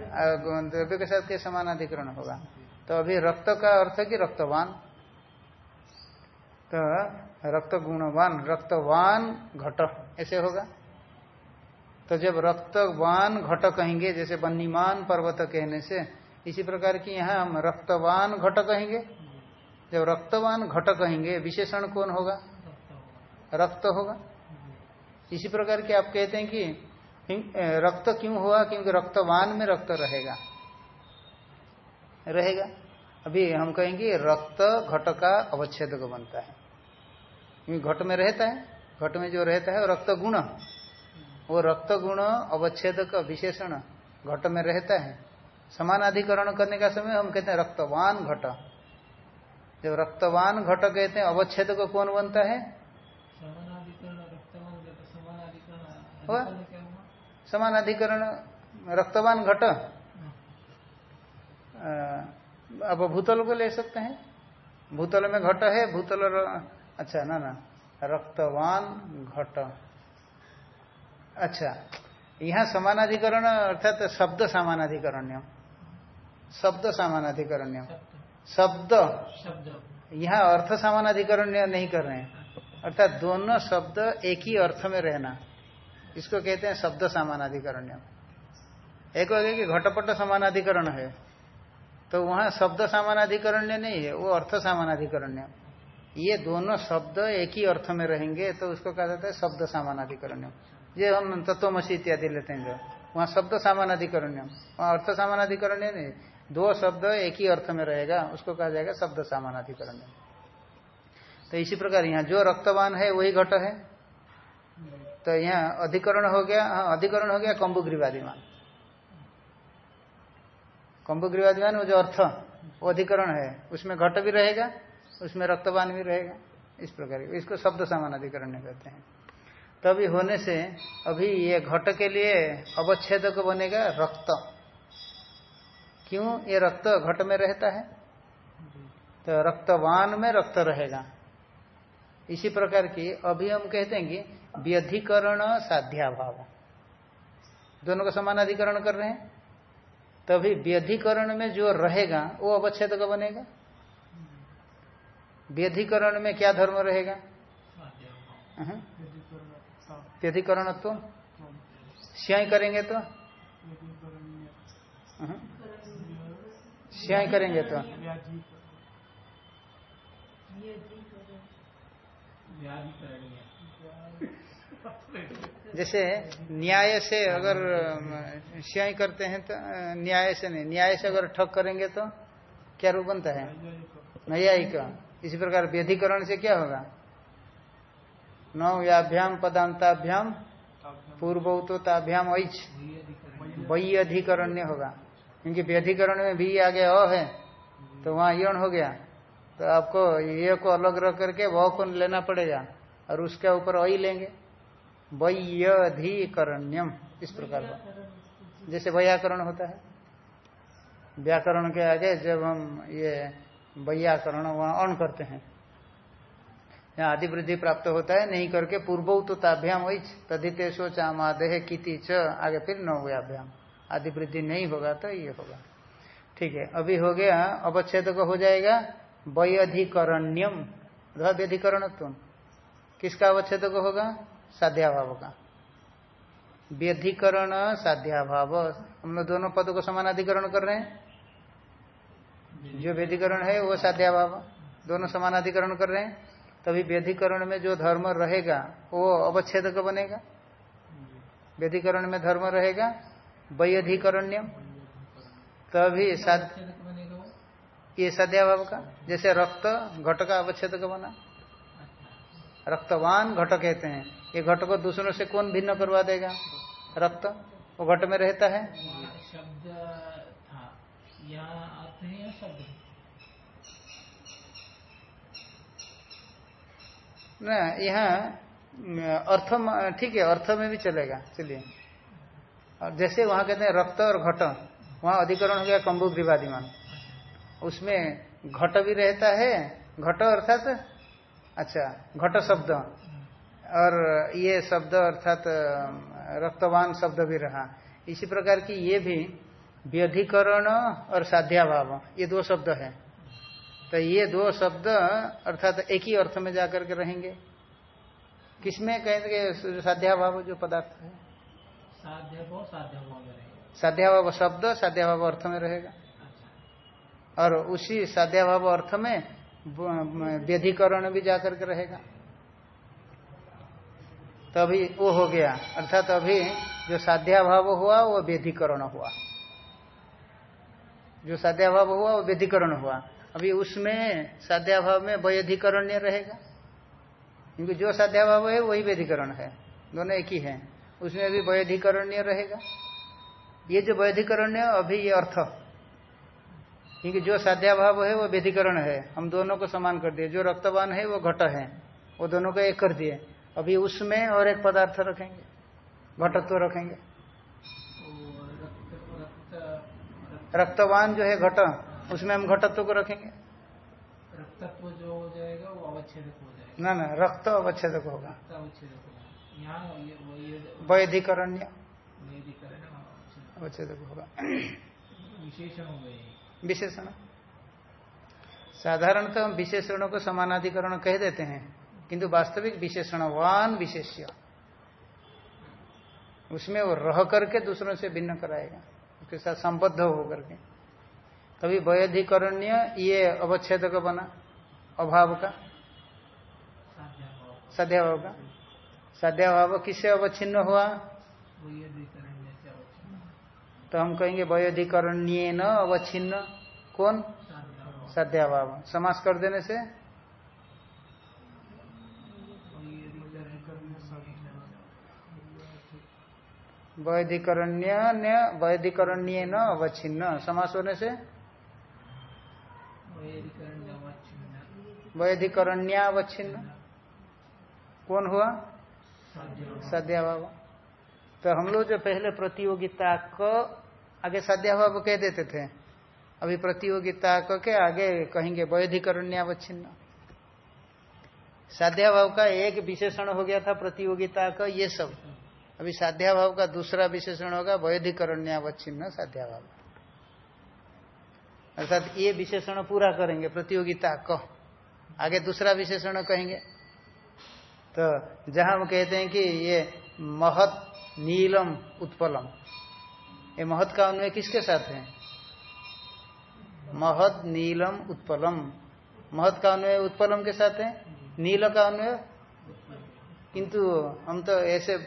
द्रव्य के साथ के समानाधिकरण होगा। तो अभी रक्त का अर्थ है कि रक्तवान। तो रक्त गुणवान रक्तवान घट, ऐसे होगा। तो जब रक्तवान घट कहेंगे, जैसे बन्नीमान पर्वत कहने से, इसी प्रकार की यहाँ हम रक्तवान घट कहेंगे। जब रक्तवान घट कहेंगे, विशेषण कौन होगा? रक्त होगा। इसी प्रकार के आप कहते हैं कि रक्त क्यों हुआ? क्योंकि रक्तवान में रक्त रहेगा। रहेगा। अभी हम कहेंगे रक्त घट का अवच्छेद बनता है। क्योंकि घट में रहता है घट में जो रहता है रक्त गुण। वो रक्त गुण अवच्छेद का विशेषण घट में रहता है। समानाधिकरण करने का समय हम कहते हैं रक्तवान घट। जब रक्तवान घट कहते हैं अवच्छेद को कौन बनता है? समानाधिकरण रक्तवान घट। अब भूतल को ले सकते हैं। भूतल में घट है भूतल अच्छा ना ना रक्तवान घट। अच्छा यहाँ समानाधिकरण अर्थात शब्द समानाधिकरण्य शब्द समानाधिकरण्य शब्द। यहाँ अर्थ समानाधिकरण्य नहीं कर रहे हैं। अर्थात दोनों शब्द एक ही अर्थ में रहना। इसको कहते हैं शब्द समानाधिकरण्य एक हो गया कि घटपट समानाधिकरण है। तो वहाँ शब्द समानाधिकरण्य नहीं है, वो अर्थ समानाधिकरण्य। ये दोनों शब्द एक ही अर्थ में रहेंगे तो उसको कहा जाता है शब्द सामानाधिकरण्य। ये हम तत्वमसी इत्यादि लेते हैं जो। वहाँ शब्द सामानाधिकरण्य। वहाँ अर्थ सामानाधिकरण्य नहीं। दो शब्द एक ही अर्थ में रहेगा, उसको कहा जाएगा शब्द सामानाधिकरण्य। तो इसी प्रकार यहाँ जो रक्तवान है, वही घट है। तो यहाँ अधिकरण हो गया हाँ अधिकरण हो गया कम्बुग्रीवादिमान कम्बुग्रीवादिमान वो जो अर्थ, वो अधिकरण है, उसमें घट भी रहेगा, उसमें रक्तवान भी रहेगा, इस प्रकार इसको शब्द समान अधिकरण कहते हैं। तभी होने से, अभी ये घट के लिए अवच्छेद को बनेगा रक्त। क्यों? ये रक्त घट में रहता है। तो रक्तवान में रक्त रहेगा। इसी प्रकार की अभी हम कहते हैं कि व्यधिकरण साध्याभाव। दोनों का समान अधिकरण कर रहे हैं। तभी व्यधिकरण में जो रहेगा वो अवच्छेद का बनेगा। व्यधिकरण में क्या धर्म रहेगा? व्यधिकरण तो? स्याय करेंगे तो? स्याय करेंगे तो? जैसे न्याय से अगर स्याय करते हैं तो न्याय से नहीं। न्याय से अगर ठग करेंगे तो क्या रूप बनता है? न्यायिक इसी प्रकार व्यधिकरण से क्या होगा? नौ याभ्याम पदांताभ्याम पूर्वोत्ताभ्याम ऐच। वही अधिकरण्य होगा। क्योंकि व्यधिकरण में भी आगे अ है तो वहाँ यण हो गया। तो आपको ये को अलग रख करके वह को लेना पड़ेगा और उसके ऊपर अई लेंगे। वैयधिकरण्यम, इस प्रकार का। जैसे वैयाकरण होता है। व्याकरण के आगे जब हम ये वैयाकरण वहाँ अण करते हैं, यहाँ आदि वृद्धि प्राप्त होता है, नहीं करके पूर्व तो ताभ्याम वही तदितेशो चामादेह किति च, आगे फिर न नव्याभ्याम आदि वृद्धि नहीं होगा तो ये होगा। ठीक है, अभी हो गया अवच्छेद को हो जाएगा। वैधिकरण्यम व्यधिकरण किसका अवच्छेद को होगा? साध्याभाव का। व्यधिकरण, साध्याभाव। हम लोग दोनों पदों को समानाधिकरण कर रहे हैं। जो व्यधिकरण है, वो साध्याभाव। दोनों समानाधिकरण कर रहे हैं। तभी व्यधिकरण में जो धर्म रहेगा, वो अवच्छेद का बनेगा। व्यधिकरण में धर्म रहेगा वैधिकरण्य तभी ये साध्याभाव का? जैसे रक्त घट का अवच्छेद का बना। रक्तवान घट कहते हैं। ये घट को दूसरों से कौन भिन्न करवा देगा? रक्त। वो घट में रहता है? शब्द अर्थ या शब्द? ना यहाँ अर्थ ठीक है अर्थ में भी चलेगा। चलिए। और जैसे वहाँ कहते हैं रक्त और घट वहाँ अधिकरण हो गया कम्बु ग्रीवादिमान उसमें घट भी रहता है घट अर्थात अच्छा घट शब्द। और ये शब्द अर्थात रक्तवान शब्द भी रहा। इसी प्रकार की ये भी व्यधिकरण और साध्याभाव ये दो शब्द है। तो ये दो शब्द अर्थात एक ही अर्थ में जाकर के रहेंगे। किसमें कहेंगे? साध्याभाव जो पदार्थ है। साध्य भाव साध्य भाव में रहेगा। साध्याभाव शब्द साध्याभाव अर्थ में रहेगा। और उसी साध्याभाव अर्थ में व्यधिकरण भी जाकर के रहेगा। तो अभी वो हो गया। अर्थात अभी जो साध्याभाव हुआ, वो व्यधिकरण हुआ। जो साध्याभाव हुआ, वो व्यधिकरण हुआ। अभी उसमें साध्याभाव में वैधिकरण्य रहेगा। क्योंकि जो साध्याभाव है, वही व्यधिकरण है। दोनों एक ही है। उसमें भी वैधिकरण्य रहेगा। ये जो वैधिकरण्य, अभी ये अर्थ। क्योंकि जो साध्याभाव है वो व्यधिकरण है। हम दोनों को समान कर दिए। जो रक्तवान है वो घट है। वो दोनों को एक कर दिए। अभी उसमें और एक पदार्थ रखेंगे। घटत्व रखेंगे। रक्तवान जो है घट। उसमें हम घटत्व को रखेंगे। रक्तत्व जो हो जाएगा वो अवच्छेदक हो जाएगा। ना ना रक्त अवच्छेदक होगा। वेदीकरण अवच्छेदक। अवच्छेदक होगा। विशेषण हो गए। विशेषण। साधारणतः हम विशेषणों को समानाधिकरण कह देते हैं किंतु वास्तविक विशेषणवान विशेष्य। उसमें वो रह करके दूसरों से भिन्न कराएगा उसके साथ संबद्ध होकर के तभी वैधिकरण्य ये अवच्छेद का बना अभाव का। सद्याभाव का। सद्याभाव किससे अवच्छिन्न हुआ? तो हम कहेंगे वैधिकरण्य न अवच्छिन्न। कौन? साध्य भाव समास कर देने से? वैधिकरण्य वैधिकरण्य न अवच्छिन्न। समास होने से? वैधिकरण्यावच्छिन्न कौन हुआ? साध्य भाव तो हम लोग जो पहले प्रतियोगिता को, आगे सद्याभाव कह देते थे। अभी प्रतियोगिता को के आगे कहेंगे वैधिकरण्यावच्छिन्न साध्याभाव का एक विशेषण हो गया था प्रतियोगिता का, ये सब। अभी साध्याभाव का दूसरा विशेषण होगा वैधिकरण्यावच्छिन्न साध्याभाव। अर्थात ये विशेषण पूरा करेंगे प्रतियोगिता को। आगे दूसरा विशेषण कहेंगे। तो जहाँ हम कहते हैं कि ये महत नीलम उत्पलम। ये महत का अन्वय किसके साथ है? महत नीलम उत्पलम। महत का अन्वय उत्पलम के साथ है? नील का अन्वय? किंतु हम तो ऐसे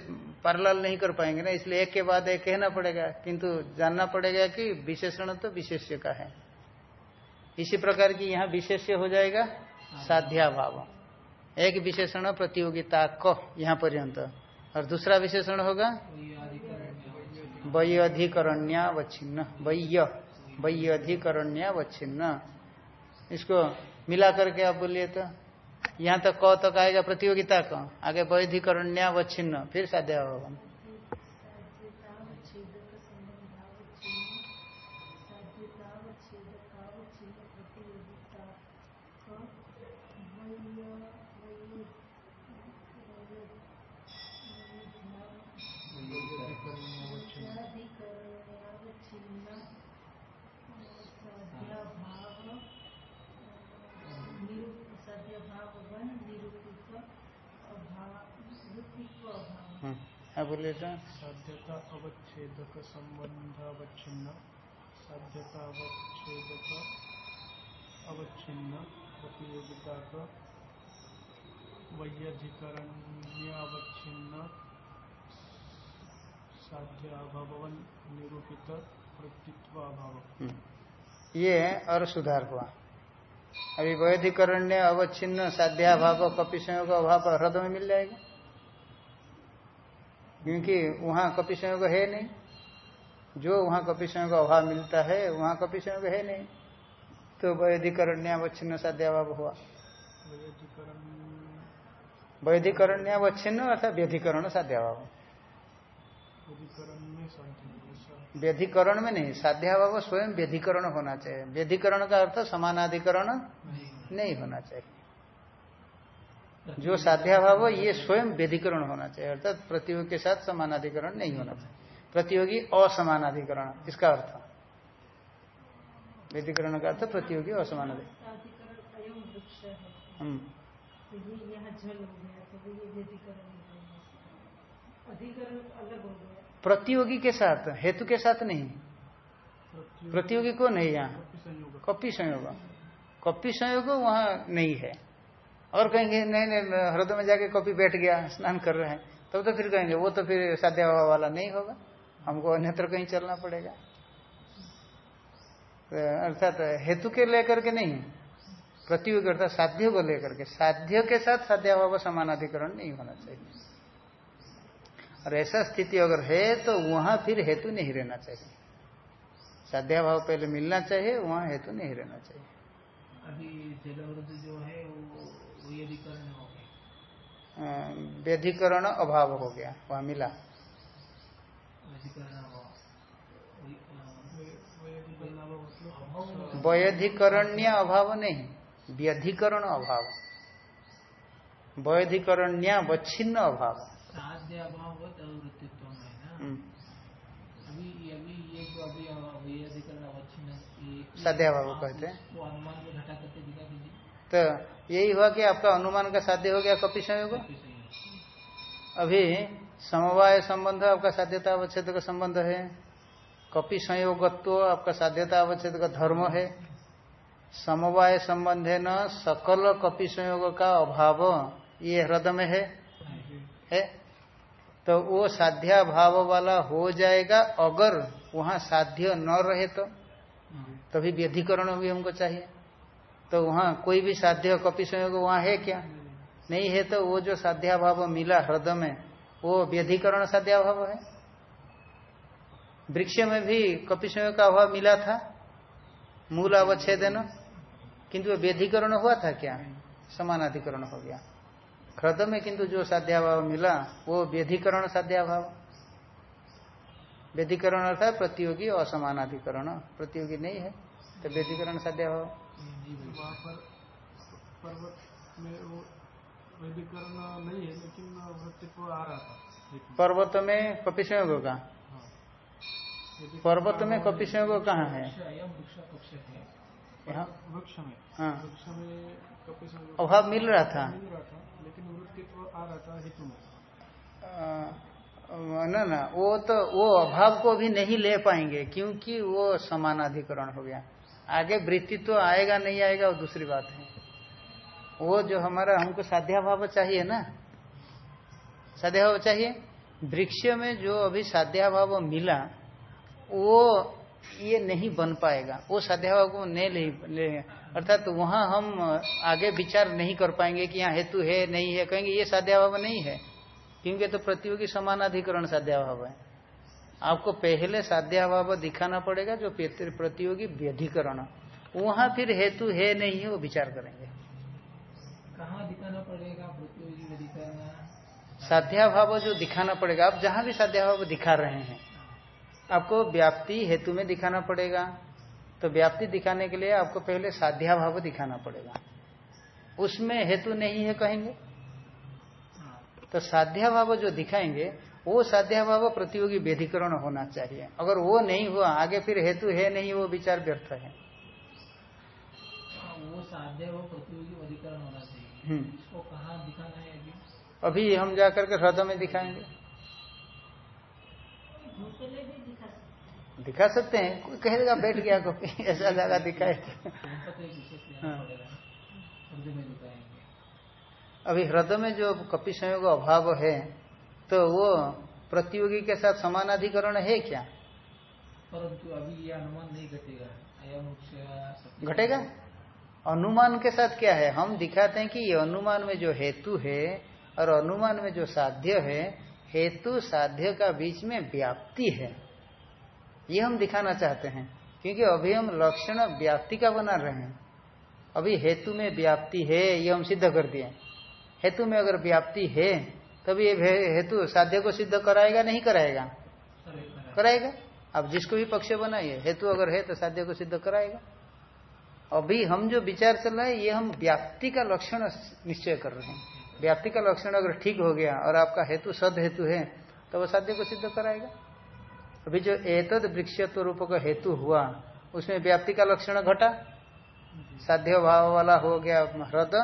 पारलाल नहीं कर पाएँगे ना, इसलिए एक के बाद एक कहना पड़ेगा। किंतु जानना पड़ेगा कि विशेषण तो विशेष्य का है। इसी प्रकार की यहाँ विशेष्य हो जाएगा साध्याभाव। एक विशेषण प्रतियोगिता को यहाँ पर्यंत। और दूसरा विशेषण होगा? वैयधिकरण्यावच्छिन्न वैय वैयधिकरण्यावच्छिन्न इसको मिला करके आप बोलिए तो यहाँ तक क तक आएगा प्रतियोगिता का आगे वैधिकरण्यावच्छिन्न फिर साध्या होगा। साध्यता अवच्छेदक संबंधावच्छिन्न साध्यता अवच्छेदक अवच्छिन्न प्रतियोगिता का वैयधिकरण्यावच्छिन्न साध्य अभावन निरूपित हम्म, ये और सुधार हुआ। अभी वैधिकरण्य अवच्छिन्न साध्याभाव कपिशयों का अभाव हृदय में मिल जाएगा? क्योंकि वहाँ संयोग है नहीं। जो वहाँ कपि संयोग का अभाव मिलता है वहाँ कपि संयोग है नहीं। तो वैधिकरण्यावच्छिन्न साध्याभाव हुआ। वैधिकरण्यावच्छिन्न अर्थात व्यधिकरण साध्याभाव व्यधिकरण में नहीं साध्याभाव स्वयं व्यधिकरण होना चाहिए। व्यधिकरण का अर्थ समानाधिकरण नहीं होना चाहिए। जो साध्याभाव ये स्वयं व्यधिकरण होना चाहिए अर्थात प्रतियोगी के साथ समानाधिकरण नहीं होना चाहिए। प्रतियोगी असमानाधिकरण इसका अर्थ। व्यधिकरण का अर्थ प्रतियोगी असमानाधिकरण। हम्म। प्रतियोगी के साथ हेतु के साथ नहीं। प्रतियोगी को नहीं यहाँ। कपि संयोग। कपि संयोग वहाँ नहीं है। और कहेंगे, नहीं नहीं हृदय में जाके कपि बैठ गया, स्नान कर रहे हैं। तब तो फिर कहेंगे, वो तो फिर साध्या वाला नहीं होगा। हमको अन्यत्र कहीं चलना पड़ेगा। तो अर्थात हेतु के लेकर के नहीं प्रतियोगी अर्थात साध्य को लेकर के, साध्य के साथ साध्याभाव समानाधिकरण नहीं होना चाहिए। और ऐसा स्थिति अगर है तो वहाँ फिर हेतु नहीं रहना चाहिए। साध्याभाव पहले मिलना चाहिए, वहाँ हेतु नहीं रहना चाहिए। अभी जो है, वो व्यधिकरण अभाव हो गया वहाँ मिला। वैधिकरण्य अभाव नहीं व्यधिकरण अभाव। वैधिकरण्य वच्छिन्न अभाव। साध्य अभाव वृत्तित्व में ना। हम्म। साध्याभाव कहते हैं वो अनुमान में घटा करके दिखा दीजिए तो यही हुआ कि आपका अनुमान का साध्य हो गया कपि संयोग? अभी समवाय संबंध आपका साध्यता अवच्छेद का संबंध है। कपि संयोगत्व आपका साध्यता अवच्छेद का धर्म है। समवाय संबंधे न सकल कपि संयोग का अभाव ये हृदय में है। है? तो वो साध्या भाव वाला हो जाएगा अगर वहाँ साध्य न रहे तो। तभी व्यधिकरण भी हमको चाहिए। तो वहाँ कोई भी साध्य कपि संयोग वहाँ है क्या? नहीं है तो वो जो साध्याभाव मिला हृदय में, वो व्यधिकरण साध्याभाव है? वृक्ष में भी कपि संयोग का अभाव मिला था? मूल अवच्छेदन? किंतु व्यधिकरण हुआ था क्या? समानाधिकरण हो गया। हृदय में किंतु जो साध्याभाव मिला, वो व्यधिकरण साध्याभाव। व्यधिकरण अर्थात प्रतियोगी असमानाधिकरण प्रतियोगी नहीं है तो व्यधिकरण साध्याभाव। पर्वत में वो व्यधिकरण नहीं है लेकिन आ रहा था। पर्वत में कपिशय का? पर्वत में कपि संयोग कहाँ है? वृक्ष में। हाँ। वृक्ष में कपि अभाव मिल रहा था। मिल रहा था लेकिन वृत्तित्व आ रहा था हेतु में। न ना वो तो वो अभाव को भी नहीं ले पाएँगे क्योंकि वो समानाधिकरण हो गया। आगे वृत्तित्व तो आएगा नहीं आएगा वो दूसरी बात है। वो जो हमारा हमको साध्याभाव चाहिए ना साध्याभाव चाहिए? वृक्ष में जो अभी साध्याभाव मिला वो ये नहीं बन पाएगा। वो साध्याभाव को नहीं ले, ले अर्थात तो वहाँ हम आगे विचार नहीं कर पाएँगे कि यहाँ हेतु है नहीं है। कहेंगे ये साध्याभाव नहीं है क्योंकि तो प्रतियोगी समानाधिकरण साध्याभाव है। आपको पहले साध्याभाव दिखाना पड़ेगा जो प्रतियोगी व्यधिकरण। वहाँ फिर हेतु है नहीं वो विचार करेंगे। कहा दिखाना पड़ेगा प्रतियोगी साध्याभाव जो दिखाना पड़ेगा आप जहाँ भी साध्याभाव दिखा रहे हैं आपको व्याप्ति हेतु में दिखाना पड़ेगा। तो व्याप्ति दिखाने के लिए आपको पहले साध्याभाव दिखाना पड़ेगा। उसमें हेतु नहीं है कहेंगे। तो साध्याभाव जो दिखाएँगे वो साध्याभाव प्रतियोगी वेधिकरण होना चाहिए। अगर वो नहीं हुआ आगे फिर हेतु है नहीं वो विचार व्यर्थ है। वो साध्याभाव प्रतियोगी अधिकरण होना चाहिए। हम्म। इसको कहाँ दिखाना है अभी? अभी हम जाकर के हृदय में दिखाएँगे। दिखा सकते। हैं। कोई कहेगा बैठ गया को ऐसा लगा दिखाए। हाँ। अभी हृदय में जो कपि संयोग अभाव है तो वो प्रतियोगी के साथ समानाधिकरण है क्या? परंतु अभी ये अनुमान नहीं घटेगा। घटेगा? अनुमान के साथ क्या है? हम दिखाते हैं कि ये अनुमान में जो हेतु है और अनुमान में जो साध्य है हेतु साध्य का बीच में व्याप्ति है। ये हम दिखाना चाहते हैं क्योंकि अभी हम लक्षण व्याप्ति का बना रहे हैं। अभी हेतु में व्याप्ति है ये हम सिद्ध कर दिए। हेतु में अगर व्याप्ति है तभी ये हेतु साध्य को सिद्ध कराएगा, नहीं कराएगा? कराएगा। अब जिसको भी पक्ष बनाइए, हेतु अगर है तो साध्य को सिद्ध कराएगा। अभी हम जो विचार चल रहा है, ये हम व्याप्ति का लक्षण निश्चय कर रहे हैं। व्याप्ति का लक्षण अगर ठीक हो गया और आपका हेतु सद हेतु है तो वह साध्य को सिद्ध कराएगा। अभी जो एतद वृक्षत्व रूप का हेतु हुआ, उसमें व्याप्ति का लक्षण घटा। साध्य भाव वाला हो गया ह्रद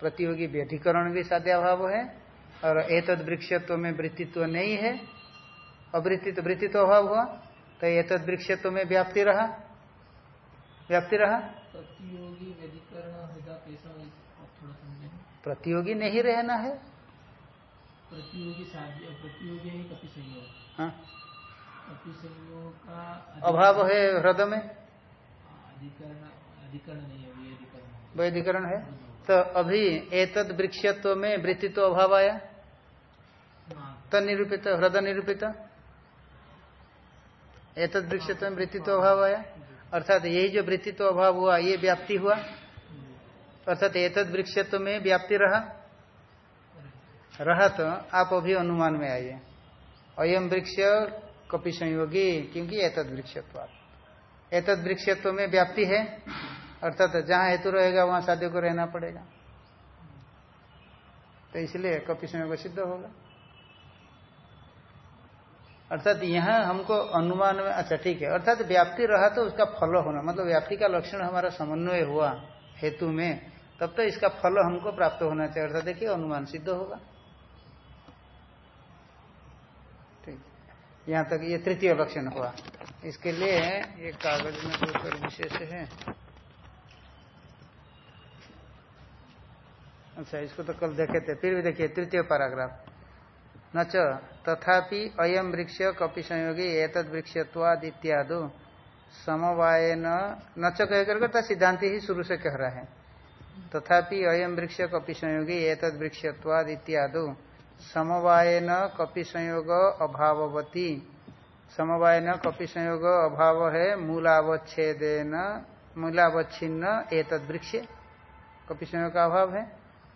प्रतियोगी व्यधिकरण भी साध्य भाव है। और एतद वृक्षत्व में वृत्तित्व नहीं है। अवृत्तित्व वृत्तित्व अभाव हुआ तो एतद वृक्षत्व में व्याप्ति रहा। व्याप्ति रहा। प्रतियोगी प्रतियोगी नहीं रहना है। प्रतियोगी प्रतियोगी नहीं कपि संयोग हाँ। कपि संयोग का अभाव है हृदय में। अधिकरण अधिकरण नहीं है वैधिकरण है। तो अभी एतद वृक्षत्व में वृत्ति तो अभाव आया। तो निरूपित, हृदय निरूपित? एतद वृक्षत्व में वृत्ति तो अभाव आया? अर्थात यही जो वृत्तित्व अभाव हुआ, ये व्याप्ति हुआ? अर्थात एतद वृक्षत्व में व्याप्ति रहा? रहा तो आप अभी अनुमान में आइए। अयम वृक्ष कपि संयोगी क्योंकि एतद वृक्षत्व। एतद वृक्षत्व में व्याप्ति है? अर्थात जहाँ हेतु रहेगा, वहाँ साध्य को रहना पड़ेगा। तो इसलिए कपि संयोग सिद्ध होगा। अर्थात यहाँ हमको अनुमान में अच्छा ठीक है। अर्थात व्याप्ति रहा तो उसका फल होना मतलब व्याप्ति का लक्षण हमारा समन्वय हुआ हेतु में, तब तो इसका फल हमको प्राप्त होना चाहिए। अर्थात देखिए, अनुमान सिद्ध होगा। ठीक। यहाँ तक ये तृतीय लक्षण हुआ। इसके लिए ये कागज़ में विशेष है। अच्छा इसको तो कल देखे थे फिर भी देखिए, तृतीय पैराग्राफ न तथापि अयम वृक्ष कपि संयोगी, एतद वृक्षत्वाद इत्यादि समवायन न च कह करके सिद्धांति ही शुरू से कह रहा है। तथापि अयम वृक्ष कपि संयोगी, एतद वृक्षत्वाद इत्यादि समवायन कपि संयोग अभाववती। समवायन कपि संयोग अभाव है, मूलावच्छेदेन, मूलावच्छिन्न, एतद वृक्ष कपि संयोग का अभाव है।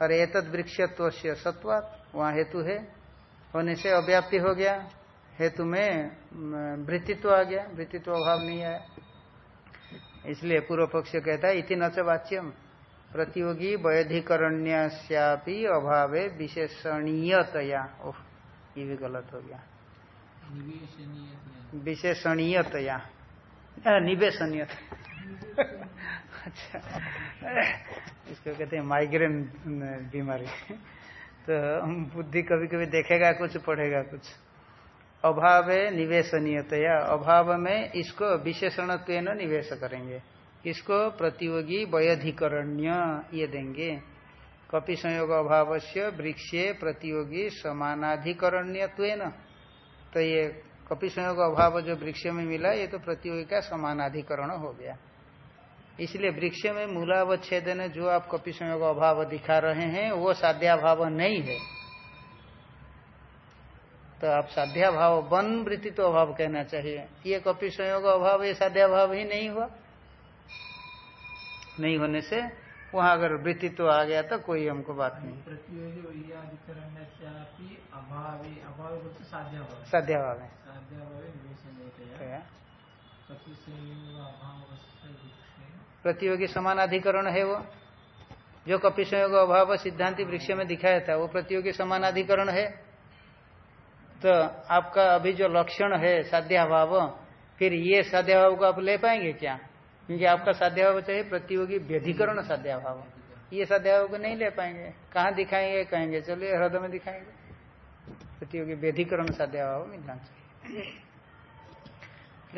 और एतद वृक्षत्व से सत्वात वहाँ हेतु है। होने से अव्याप्ति हो गया। हेतु में वृत्तित्व आ गया। वृत्तित्व अभाव नहीं आया इसलिए पूर्व पक्ष कहता है इति नच वाच्यम। प्रतियोगी वैधिकरण्यापी अभावे विशेषणीयतया। ओह ये भी गलत हो गया। विशेषणीयतया। निवेशनीय अच्छा। इसको कहते हैं माइग्रेन बीमारी। तो बुद्धि कभी कभी देखेगा, कुछ पढ़ेगा, कुछ। अभाव निवेशनीयतया, अभाव में इसको विशेषण निवेश करेंगे। इसको प्रतियोगी वयधिकरण्य ये देंगे। कपि संयोग अभाव से वृक्षे प्रतियोगी समानाधिकरण्य तो ये कपि संयोग अभाव जो वृक्ष में मिला, ये तो प्रतियोगी का समानाधिकरण हो गया। इसलिए वृक्ष में मूलावच्छेदन जो आप कपि संयोग अभाव दिखा रहे हैं वो साध्याभाव नहीं है। तो आप साध्याभाव वन वृत्ति तो अभाव कहना चाहिए। ये कपि संयोग अभाव ये साध्याभाव ही नहीं हुआ। नहीं होने से वहाँ अगर वृत्तित्व आ गया तो कोई हमको बात नहीं। साध्याभाव है। प्रतियोगी समानाधिकरण है वो। जो कपि संयोग अभाव सिद्धांति वृक्ष में दिखाया था, वो प्रतियोगी समानाधिकरण है। तो आपका अभी जो लक्षण है साध्याभाव, फिर ये साध्याभाव को आप ले पाएँगे क्या? क्योंकि आपका साध्याभाव चाहिए प्रतियोगी व्यधिकरण साध्याभाव। ये साध्याभाव को नहीं ले पाएँगे। कहाँ दिखाएँगे? कहेंगे, चलिए हृदय में दिखाएँगे। प्रतियोगी व्यधिकरण साध्याभाव मिलना चाहिए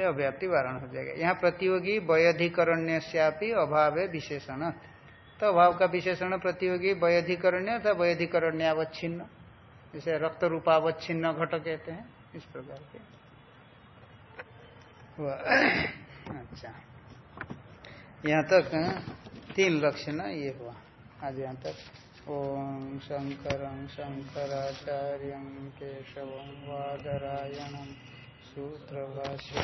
अव्याप्ति वारण हो जाएगा। यहाँ प्रतियोगी वयधिकरण्य अभाव विशेषण। तो अभाव का विशेषण प्रतियोगी वयधिकरण्य अथवा वयधिकरण्यावच्छिन्न। जैसे रक्त रूपावच्छिन्न घट कहते हैं, इस प्रकार के। अच्छा। यहाँ तक तीन लक्षण ये हुआ। आज यहाँ तक। ओम शंकर शंकराचार्य केशव वादरायण। सूत्रभाष्य